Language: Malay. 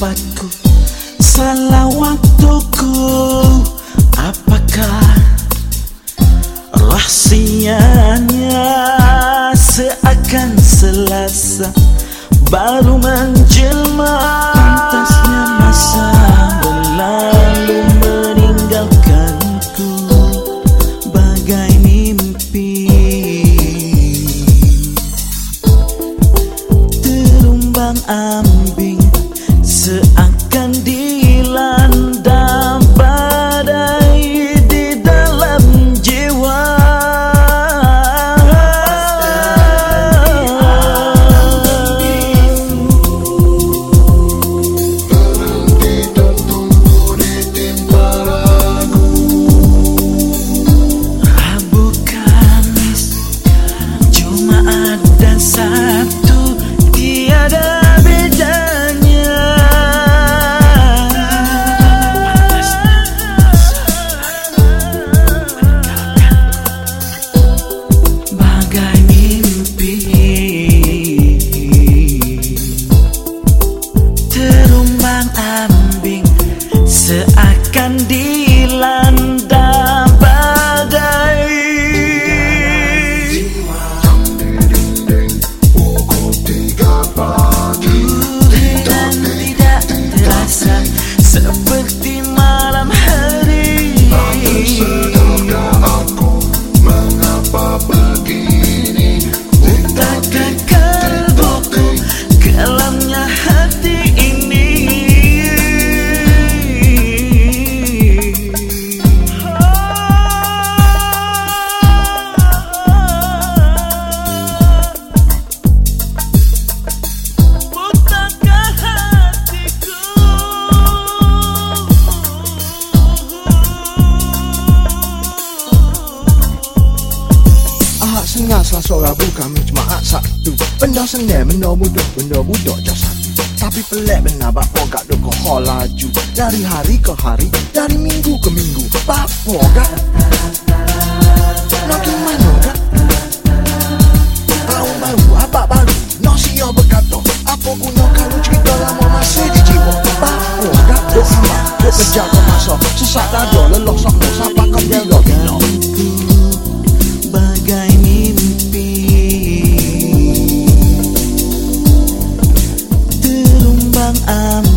sahabatku Salah waktuku. Apakah Rahsianya Seakan selasa Baru menjelma? Baru menjelma Seakan dilanda Salah seorang bukan Jumaat Sabtu Benda senang benda mudah benda mudah je satu Tapi pelik benar bak pogak duk kau laju. Dari hari ke hari Dari minggu ke minggu Bak pogak Nak mana kak Tahun baru abak baru. Nasi yang berkata Apa guna kalau cerita lama masih di jiwa? Bak pogak Duk amat kerja kau masa. Sesak dada leloh sok Sapa kau bila-bila ang